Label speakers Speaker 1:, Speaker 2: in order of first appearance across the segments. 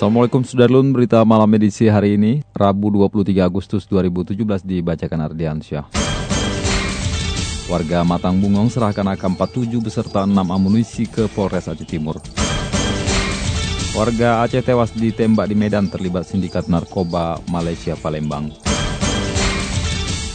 Speaker 1: Assalamualaikum Sudarlun, berita malam edisi hari ini, Rabu 23 Agustus 2017 dibacakan Ardiansyah. Warga Matang Bungong serahkan AK-47 beserta 6 amunisi ke Polres Aceh Timur. Warga Aceh tewas ditembak di Medan terlibat sindikat narkoba Malaysia Palembang.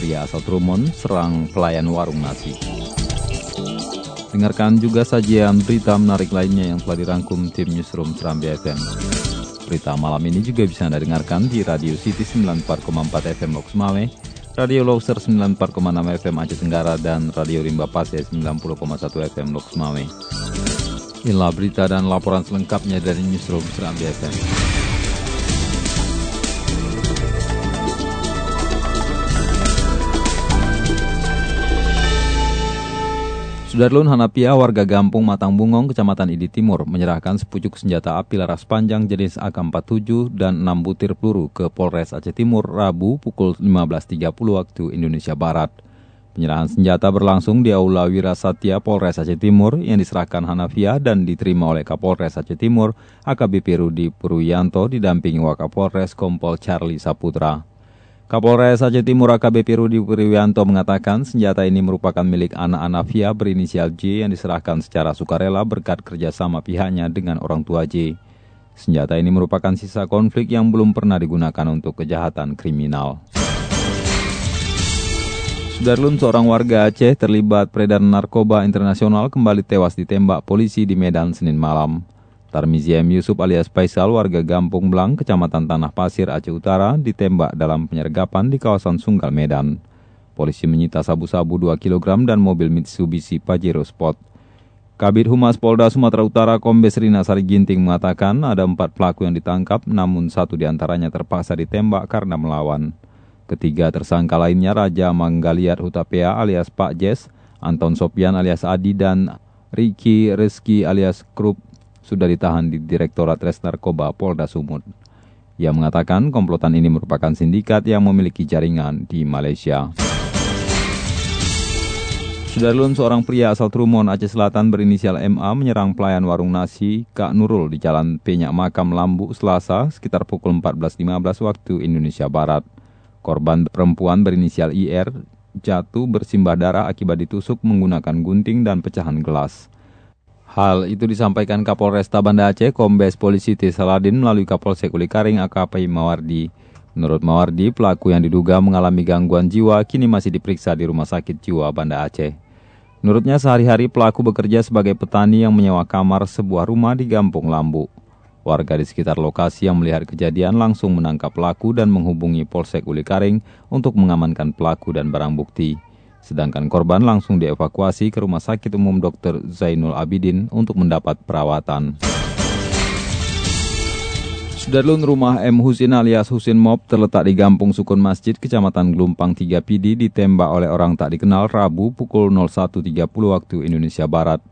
Speaker 1: Pria asal Trumon serang pelayan warung nasi. Dengarkan juga sajian berita menarik lainnya yang telah dirangkum tim Newsroom Serambi FM. Berita malam ini juga bisa Anda dengarkan di Radio City 94,4 FM Lok Male, Radio Loser 94,6 FM Aceh Tenggara, dan Radio Rimba Pasir 90,1 FM Lok Male. Inilah berita dan laporan selengkapnya dari Newsroom Serambi FM. Sudarlun Hanapia, warga Gampung Matang Bungong, Kecamatan Idi Timur, menyerahkan sepucuk senjata api laras panjang jenis AK-47 dan 6 butir peluru ke Polres Aceh Timur Rabu pukul 15.30 waktu Indonesia Barat. Penyerahan senjata berlangsung di Aula Wirasatya Polres Aceh Timur yang diserahkan Hanafia dan diterima oleh Kapolres Aceh Timur AKBP Rudi Puruyanto didampingi Wakapolres Kompol Charlie Saputra. Kapolres Aceh Timur AKBP Rudi Puriwianto mengatakan senjata ini merupakan milik anak Anavia berinisial J yang diserahkan secara sukarela berkat kerjasama pihaknya dengan orang tua J. Senjata ini merupakan sisa konflik yang belum pernah digunakan untuk kejahatan kriminal. Sudarlun, seorang warga Aceh terlibat peredaran narkoba internasional kembali tewas ditembak polisi di Medan Senin malam. Tarmiziam Yusuf alias Faisal warga Gampung Belang, Kecamatan Tanah Pasir, Aceh Utara, ditembak dalam penyergapan di kawasan Sunggal Medan. Polisi menyita sabu-sabu 2 kg dan mobil Mitsubishi Pajero Sport. Kabit Humas Polda Sumatera Utara Kombes Rina Sari Ginting mengatakan ada empat pelaku yang ditangkap, namun satu di antaranya terpaksa ditembak karena melawan. Ketiga tersangka lainnya Raja Manggaliat Hutapea alias Pak Jes, Anton Sopian alias Adi, dan Riki Reski alias Krup sudah ditahan di Direktorat Res Narkoba Polda Sumut. Ia mengatakan komplotan ini merupakan sindikat yang memiliki jaringan di Malaysia. Sudarlun, seorang pria asal Trumon, Aceh Selatan berinisial MA menyerang pelayan warung nasi Kak Nurul di Jalan Penyak Makam Lambu, Selasa, sekitar pukul 14.15 waktu Indonesia Barat. Korban perempuan berinisial IR jatuh bersimbah darah akibat ditusuk menggunakan gunting dan pecahan gelas. Hal itu disampaikan Kapolresta Banda Aceh, Kombes Polisi T. Saladin melalui Kapolsek Ulikaring AKP Mawardi. Menurut Mawardi, pelaku yang diduga mengalami gangguan jiwa kini masih diperiksa di Rumah Sakit Jiwa Banda Aceh. Menurutnya sehari-hari pelaku bekerja sebagai petani yang menyewa kamar sebuah rumah di Gampung Lambu. Warga di sekitar lokasi yang melihat kejadian langsung menangkap pelaku dan menghubungi Polsek Ulikaring untuk mengamankan pelaku dan barang bukti. Sedangkan korban langsung dievakuasi ke Rumah Sakit Umum Dr. Zainul Abidin untuk mendapat perawatan. Sudarlun rumah M. Husin alias Husin Mob terletak di Gampung Sukun Masjid, Kecamatan Gelumpang 3 Pidi, ditembak oleh orang tak dikenal Rabu pukul 01.30 waktu Indonesia Barat.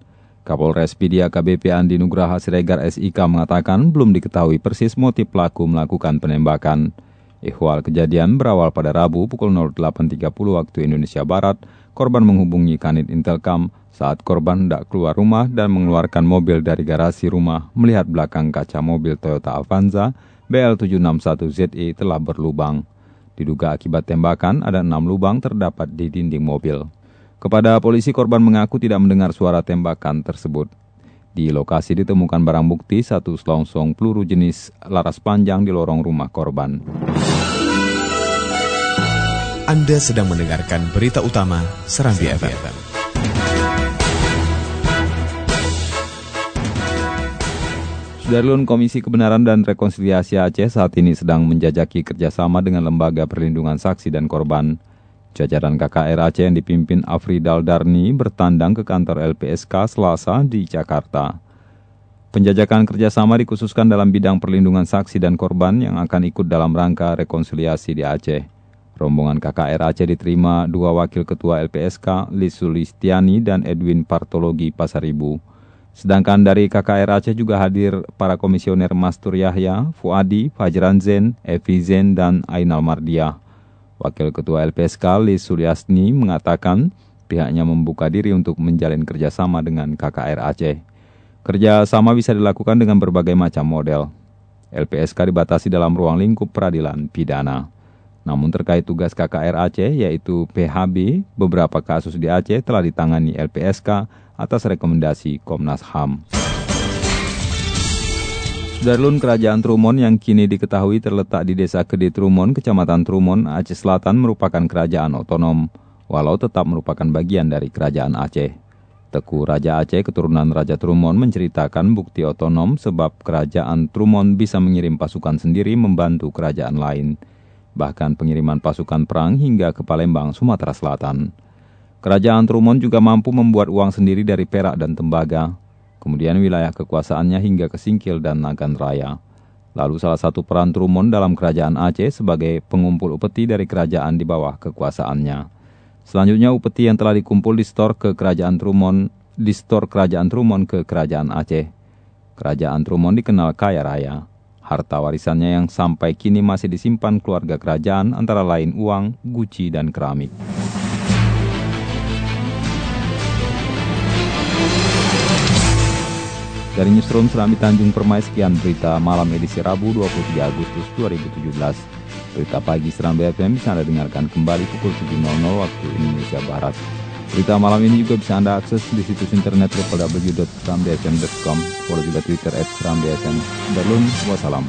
Speaker 1: Kapolres Pidi AKBP Andi Nugraha Siregar SIK mengatakan belum diketahui persis motif pelaku melakukan penembakan. Ihwal kejadian berawal pada Rabu pukul 08.30 waktu Indonesia Barat. Korban menghubungi Kanit Intelkam saat korban hendak keluar rumah dan mengeluarkan mobil dari garasi rumah melihat belakang kaca mobil Toyota Avanza BL761ZE telah berlubang. Diduga akibat tembakan ada enam lubang terdapat di dinding mobil. Kepada polisi korban mengaku tidak mendengar suara tembakan tersebut. Di lokasi ditemukan barang bukti satu selongsong peluru jenis laras panjang di lorong rumah korban.
Speaker 2: Anda sedang mendengarkan berita utama Serambi FM.
Speaker 1: Sudarlun Komisi Kebenaran dan Rekonsiliasi Aceh saat ini sedang menjajaki kerjasama dengan Lembaga Perlindungan Saksi dan Korban. Jajaran KKR Aceh yang dipimpin Afridal Darni bertandang ke kantor LPSK Selasa di Jakarta. Penjajakan kerjasama dikhususkan dalam bidang perlindungan saksi dan korban yang akan ikut dalam rangka rekonsiliasi di Aceh. Rombongan KKR Aceh diterima dua wakil ketua LPSK, Liz Sulistiani dan Edwin Partologi Pasaribu. Sedangkan dari KKR Aceh juga hadir para komisioner Mastur Yahya, Fuadi, Fajran Zen, Evi Zen, dan Ainal Mardiah. Wakil Ketua LPSK, Liz Suliasni, mengatakan pihaknya membuka diri untuk menjalin kerjasama dengan KKR Aceh. Kerja sama bisa dilakukan dengan berbagai macam model. LPSK dibatasi dalam ruang lingkup peradilan pidana. Namun terkait tugas KKR Aceh yaitu PHB, beberapa kasus di Aceh telah ditangani LPSK atas rekomendasi Komnas HAM. Darlun Kerajaan Trumon yang kini diketahui terletak di Desa Kede Trumon, Kecamatan Trumon, Aceh Selatan merupakan kerajaan otonom, walau tetap merupakan bagian dari Kerajaan Aceh. Teku Raja Aceh keturunan Raja Trumon menceritakan bukti otonom sebab kerajaan Trumon bisa mengirim pasukan sendiri membantu kerajaan lain. Bahkan pengiriman pasukan perang hingga ke Palembang, Sumatera Selatan. Kerajaan Trumon juga mampu membuat uang sendiri dari perak dan tembaga. Kemudian wilayah kekuasaannya hingga ke Singkil dan Nagan Raya. Lalu salah satu peran Trumon dalam kerajaan Aceh sebagai pengumpul upeti dari kerajaan di bawah kekuasaannya. Selanjutnya upeti yang telah dikumpul di stor ke Kerajaan Trumon, di stor Kerajaan Trumon ke Kerajaan Aceh. Kerajaan Trumon dikenal kaya raya. Harta warisannya yang sampai kini masih disimpan keluarga kerajaan antara lain uang, guci, dan keramik. Dari Newsroom Serambi Tanjung Permai, sekian berita malam edisi Rabu 23 Agustus 2017. Berita pagi Serambi FM bisa Anda dengarkan kembali pukul 7.00 waktu Indonesia Barat. Berita malam ini juga bisa Anda akses di situs internet www.serambifm.com, follow juga Twitter at serambifm. berlun wassalam.